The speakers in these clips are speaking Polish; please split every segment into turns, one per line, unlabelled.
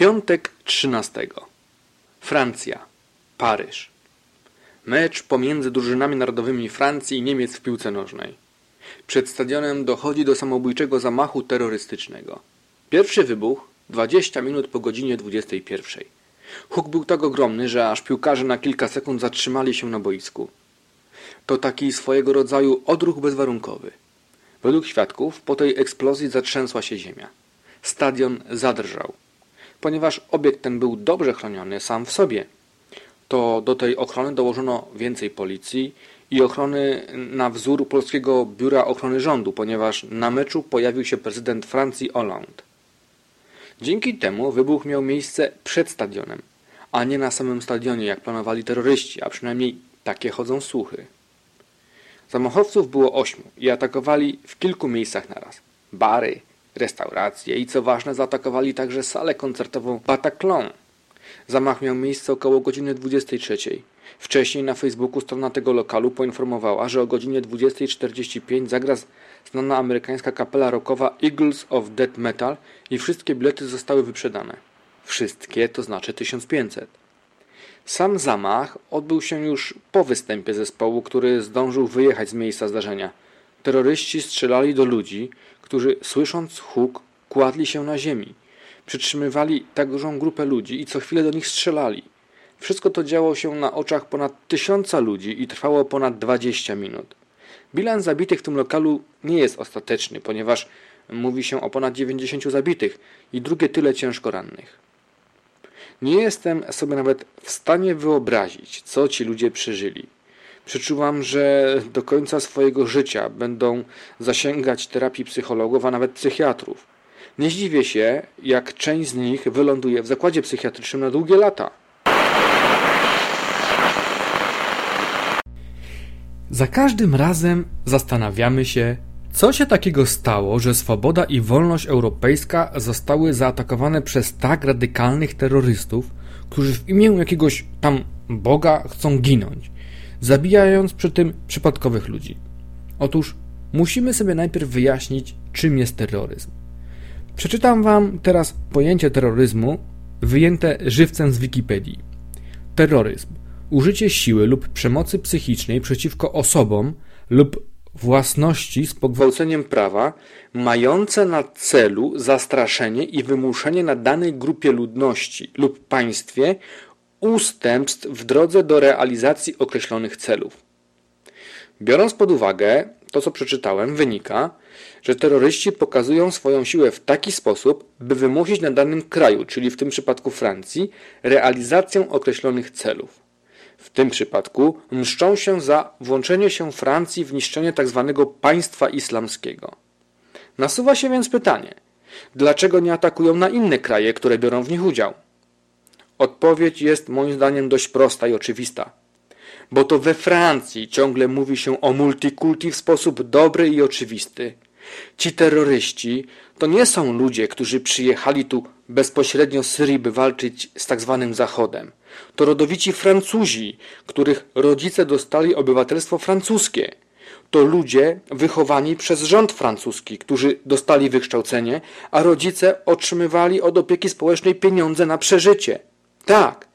Piątek 13. Francja. Paryż. Mecz pomiędzy drużynami narodowymi Francji i Niemiec w piłce nożnej. Przed stadionem dochodzi do samobójczego zamachu terrorystycznego. Pierwszy wybuch 20 minut po godzinie 21. Huk był tak ogromny, że aż piłkarze na kilka sekund zatrzymali się na boisku. To taki swojego rodzaju odruch bezwarunkowy. Według świadków po tej eksplozji zatrzęsła się ziemia. Stadion zadrżał ponieważ obiekt ten był dobrze chroniony sam w sobie. To do tej ochrony dołożono więcej policji i ochrony na wzór Polskiego Biura Ochrony Rządu, ponieważ na meczu pojawił się prezydent Francji Hollande. Dzięki temu wybuch miał miejsce przed stadionem, a nie na samym stadionie, jak planowali terroryści, a przynajmniej takie chodzą słuchy. Zamachowców było ośmiu i atakowali w kilku miejscach naraz. Bary, restauracje i co ważne zaatakowali także salę koncertową Bataclan. Zamach miał miejsce około godziny 23. Wcześniej na Facebooku strona tego lokalu poinformowała, że o godzinie 20.45 zagra znana amerykańska kapela rockowa Eagles of Death Metal i wszystkie bilety zostały wyprzedane. Wszystkie to znaczy 1500. Sam zamach odbył się już po występie zespołu, który zdążył wyjechać z miejsca zdarzenia. Terroryści strzelali do ludzi, którzy słysząc huk kładli się na ziemi. Przytrzymywali tak dużą grupę ludzi i co chwilę do nich strzelali. Wszystko to działo się na oczach ponad tysiąca ludzi i trwało ponad dwadzieścia minut. Bilans zabitych w tym lokalu nie jest ostateczny, ponieważ mówi się o ponad dziewięćdziesięciu zabitych i drugie tyle ciężko rannych. Nie jestem sobie nawet w stanie wyobrazić, co ci ludzie przeżyli. Przeczuwam, że do końca swojego życia będą zasięgać terapii psychologów, a nawet psychiatrów. Nie zdziwię się, jak część z nich wyląduje w zakładzie psychiatrycznym na długie lata.
Za każdym razem zastanawiamy się, co się takiego stało, że swoboda i wolność europejska zostały zaatakowane przez tak radykalnych terrorystów, którzy w imię jakiegoś tam Boga chcą ginąć zabijając przy tym przypadkowych ludzi. Otóż musimy sobie najpierw wyjaśnić, czym jest terroryzm. Przeczytam Wam teraz pojęcie terroryzmu wyjęte żywcem z Wikipedii. Terroryzm użycie siły lub przemocy psychicznej przeciwko osobom lub własności z pogwałceniem prawa, mające na celu zastraszenie i wymuszenie na danej grupie ludności lub państwie ustępstw w drodze do realizacji określonych celów. Biorąc pod uwagę to, co przeczytałem, wynika, że terroryści pokazują swoją siłę w taki sposób, by wymusić na danym kraju, czyli w tym przypadku Francji, realizację określonych celów. W tym przypadku mszczą się za włączenie się Francji w niszczenie tzw. Tak państwa islamskiego. Nasuwa się więc pytanie, dlaczego nie atakują na inne kraje, które biorą w nich udział? Odpowiedź jest moim zdaniem dość prosta i oczywista. Bo to we Francji ciągle mówi się o multikulti w sposób dobry i oczywisty. Ci terroryści to nie są ludzie, którzy przyjechali tu bezpośrednio z Syrii, by walczyć z tak zwanym Zachodem. To rodowici Francuzi, których rodzice dostali obywatelstwo francuskie. To ludzie wychowani przez rząd francuski, którzy dostali wykształcenie, a rodzice otrzymywali od opieki społecznej pieniądze na przeżycie. Tak,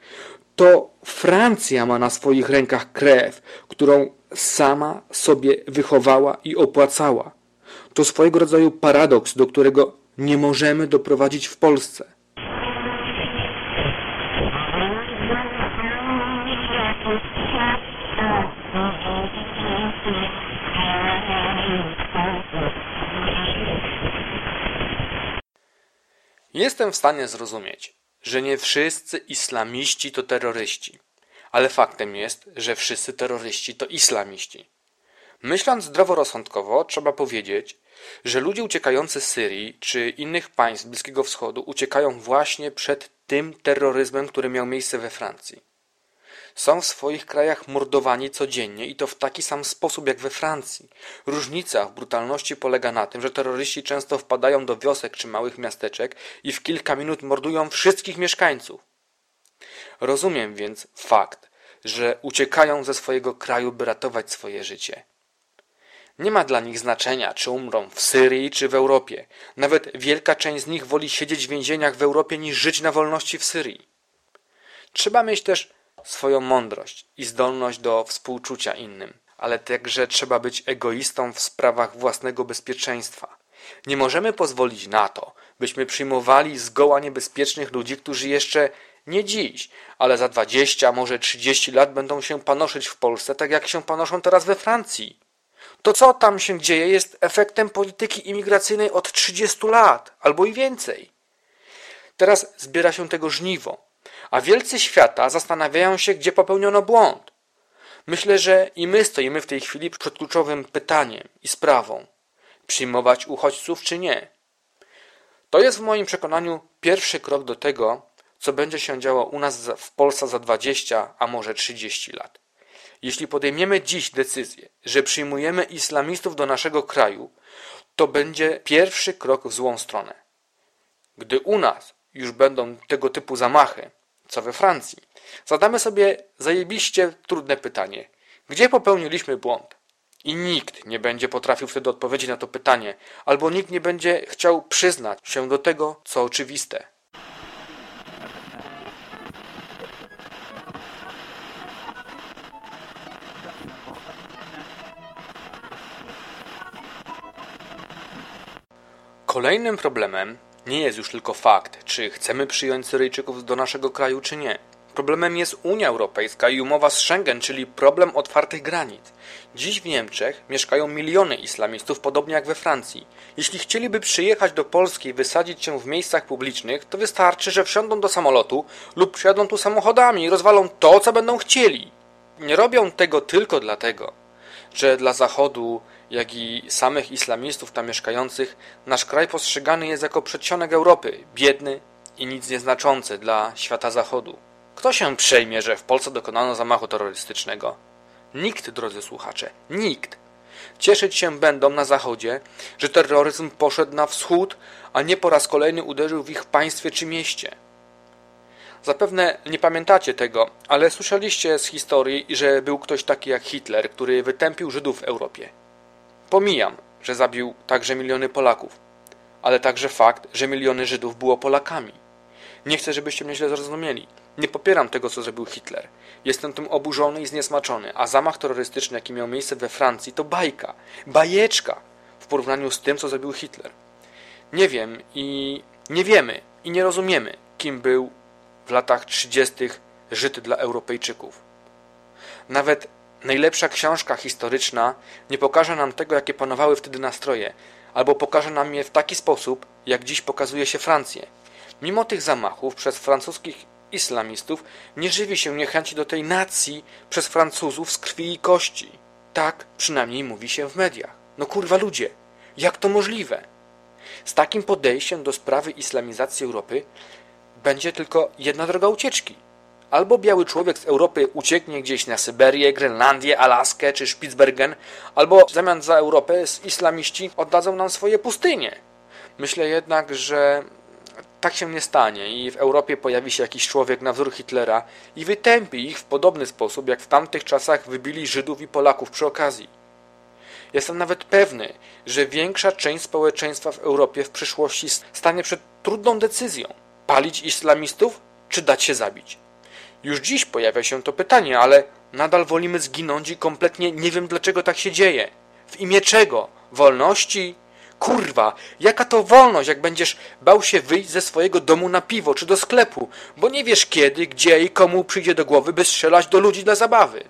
to Francja ma na swoich rękach krew, którą sama sobie wychowała i opłacała. To swojego rodzaju paradoks, do którego nie możemy doprowadzić w Polsce.
Jestem w stanie zrozumieć, że nie wszyscy islamiści to terroryści, ale faktem jest, że wszyscy terroryści to islamiści. Myśląc zdroworozsądkowo, trzeba powiedzieć, że ludzie uciekający z Syrii czy innych państw Bliskiego Wschodu uciekają właśnie przed tym terroryzmem, który miał miejsce we Francji są w swoich krajach mordowani codziennie i to w taki sam sposób jak we Francji. Różnica w brutalności polega na tym, że terroryści często wpadają do wiosek czy małych miasteczek i w kilka minut mordują wszystkich mieszkańców. Rozumiem więc fakt, że uciekają ze swojego kraju, by ratować swoje życie. Nie ma dla nich znaczenia, czy umrą w Syrii, czy w Europie. Nawet wielka część z nich woli siedzieć w więzieniach w Europie, niż żyć na wolności w Syrii. Trzeba mieć też swoją mądrość i zdolność do współczucia innym, ale także trzeba być egoistą w sprawach własnego bezpieczeństwa. Nie możemy pozwolić na to, byśmy przyjmowali zgoła niebezpiecznych ludzi, którzy jeszcze nie dziś, ale za dwadzieścia, może trzydzieści lat będą się panoszyć w Polsce, tak jak się panoszą teraz we Francji. To, co tam się dzieje, jest efektem polityki imigracyjnej od 30 lat, albo i więcej. Teraz zbiera się tego żniwo, a wielcy świata zastanawiają się, gdzie popełniono błąd. Myślę, że i my stoimy w tej chwili przed kluczowym pytaniem i sprawą: przyjmować uchodźców czy nie? To jest w moim przekonaniu pierwszy krok do tego, co będzie się działo u nas w Polsce za 20, a może 30 lat. Jeśli podejmiemy dziś decyzję, że przyjmujemy islamistów do naszego kraju, to będzie pierwszy krok w złą stronę. Gdy u nas już będą tego typu zamachy, co we Francji, zadamy sobie zajebiście trudne pytanie: gdzie popełniliśmy błąd? I nikt nie będzie potrafił wtedy odpowiedzieć na to pytanie, albo nikt nie będzie chciał przyznać się do tego, co oczywiste. Kolejnym problemem nie jest już tylko fakt, czy chcemy przyjąć Syryjczyków do naszego kraju, czy nie. Problemem jest Unia Europejska i umowa z Schengen, czyli problem otwartych granic. Dziś w Niemczech mieszkają miliony islamistów, podobnie jak we Francji. Jeśli chcieliby przyjechać do Polski i wysadzić się w miejscach publicznych, to wystarczy, że wsiądą do samolotu lub przyjadą tu samochodami i rozwalą to, co będą chcieli. Nie robią tego tylko dlatego, że dla Zachodu jak i samych islamistów tam mieszkających, nasz kraj postrzegany jest jako przedsionek Europy, biedny i nic nieznaczący dla świata zachodu. Kto się przejmie, że w Polsce dokonano zamachu terrorystycznego? Nikt, drodzy słuchacze, nikt. Cieszyć się będą na zachodzie, że terroryzm poszedł na wschód, a nie po raz kolejny uderzył w ich państwie czy mieście. Zapewne nie pamiętacie tego, ale słyszeliście z historii, że był ktoś taki jak Hitler, który wytępił Żydów w Europie. Pomijam, że zabił także miliony Polaków, ale także fakt, że miliony Żydów było Polakami. Nie chcę, żebyście mnie źle zrozumieli. Nie popieram tego, co zrobił Hitler. Jestem tym oburzony i zniesmaczony, a zamach terrorystyczny, jaki miał miejsce we Francji, to bajka, bajeczka w porównaniu z tym, co zrobił Hitler. Nie wiem i nie wiemy i nie rozumiemy, kim był w latach 30. Żyd dla Europejczyków. Nawet Najlepsza książka historyczna nie pokaże nam tego, jakie panowały wtedy nastroje, albo pokaże nam je w taki sposób, jak dziś pokazuje się Francję. Mimo tych zamachów przez francuskich islamistów nie żywi się niechęci do tej nacji przez Francuzów z krwi i kości. Tak przynajmniej mówi się w mediach. No kurwa ludzie, jak to możliwe? Z takim podejściem do sprawy islamizacji Europy będzie tylko jedna droga ucieczki. Albo biały człowiek z Europy ucieknie gdzieś na Syberię, Grenlandię, Alaskę czy Spitsbergen, albo w zamian za Europę islamiści oddadzą nam swoje pustynie. Myślę jednak, że tak się nie stanie i w Europie pojawi się jakiś człowiek na wzór Hitlera i wytępi ich w podobny sposób, jak w tamtych czasach wybili Żydów i Polaków przy okazji. Jestem nawet pewny, że większa część społeczeństwa w Europie w przyszłości stanie przed trudną decyzją: palić islamistów czy dać się zabić. Już dziś pojawia się to pytanie, ale nadal wolimy zginąć i kompletnie nie wiem dlaczego tak się dzieje. W imię czego? Wolności? Kurwa, jaka to wolność, jak będziesz bał się wyjść ze swojego domu na piwo czy do sklepu, bo nie wiesz kiedy, gdzie i komu przyjdzie do głowy, by strzelać do ludzi dla zabawy.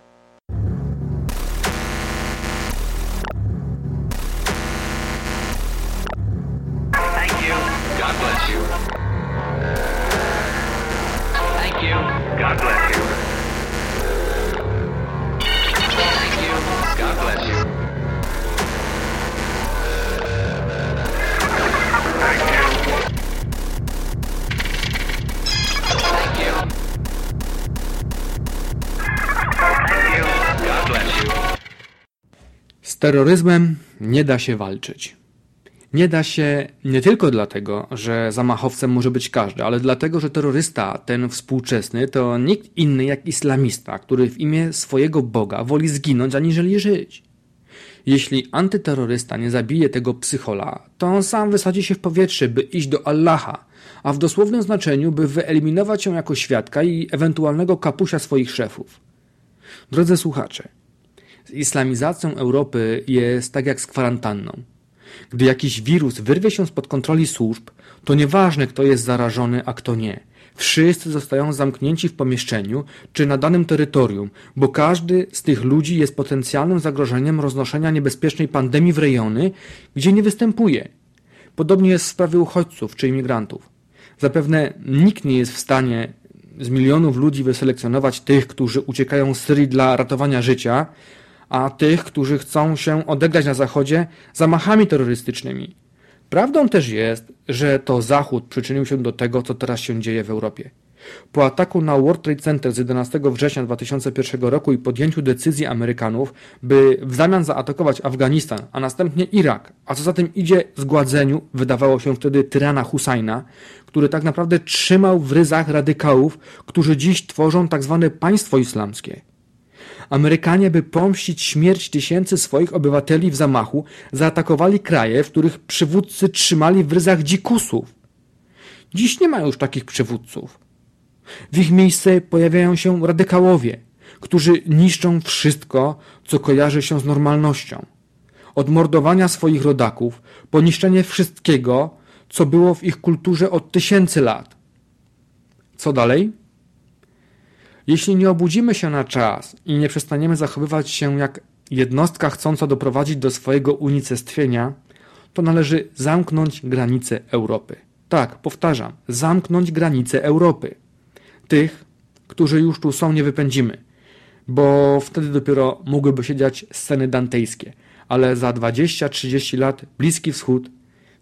Terroryzmem nie da się walczyć. Nie da się nie tylko dlatego, że zamachowcem może być każdy, ale dlatego, że terrorysta, ten współczesny, to nikt inny jak islamista, który w imię swojego Boga woli zginąć aniżeli żyć.
Jeśli antyterrorysta nie zabije tego psychola, to on sam wysadzi się w powietrze, by iść do Allaha, a w dosłownym znaczeniu, by wyeliminować ją jako świadka i ewentualnego kapusia swoich szefów. Drodzy słuchacze, z islamizacją Europy jest tak jak z kwarantanną. Gdy jakiś wirus wyrwie się spod kontroli służb, to nieważne kto jest zarażony, a kto nie. Wszyscy zostają zamknięci w pomieszczeniu czy na danym terytorium, bo każdy z tych ludzi jest potencjalnym zagrożeniem roznoszenia niebezpiecznej pandemii w rejony, gdzie nie występuje. Podobnie jest w sprawie uchodźców czy imigrantów. Zapewne nikt nie jest w stanie z milionów ludzi wyselekcjonować tych, którzy uciekają z Syrii dla ratowania życia, a tych, którzy chcą się odegrać na Zachodzie zamachami terrorystycznymi. Prawdą też jest, że to Zachód przyczynił się do tego, co teraz się dzieje w Europie. Po ataku na World Trade Center z 11 września 2001 roku i podjęciu decyzji Amerykanów, by w zamian zaatakować Afganistan, a następnie Irak, a co za tym idzie zgładzeniu, wydawało się wtedy tyrana Husajna, który tak naprawdę trzymał w ryzach radykałów, którzy dziś tworzą tak zwane państwo islamskie. Amerykanie, by pomścić śmierć tysięcy swoich obywateli w zamachu, zaatakowali kraje, w których przywódcy trzymali w ryzach dzikusów. Dziś nie ma już takich przywódców. W ich miejsce pojawiają się radykałowie, którzy niszczą wszystko, co kojarzy się z normalnością. Od mordowania swoich rodaków, po niszczenie wszystkiego, co było w ich kulturze od tysięcy lat. Co dalej? Jeśli nie obudzimy się na czas i nie przestaniemy zachowywać się jak jednostka chcąca doprowadzić do swojego unicestwienia, to należy zamknąć granice Europy. Tak, powtarzam, zamknąć granice Europy. Tych, którzy już tu są, nie wypędzimy, bo wtedy dopiero mogłyby się dziać sceny dantejskie, ale za 20-30 lat Bliski Wschód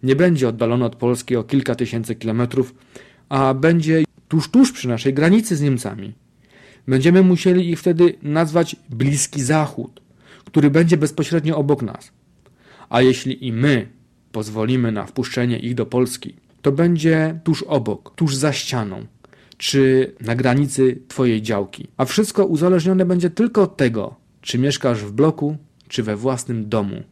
nie będzie oddalony od Polski o kilka tysięcy kilometrów, a będzie tuż, tuż przy naszej granicy z Niemcami. Będziemy musieli ich wtedy nazwać Bliski Zachód, który będzie bezpośrednio obok nas. A jeśli i my pozwolimy na wpuszczenie ich do Polski, to będzie tuż obok, tuż za ścianą, czy na granicy Twojej działki. A wszystko uzależnione będzie tylko od tego, czy mieszkasz w bloku, czy we własnym domu.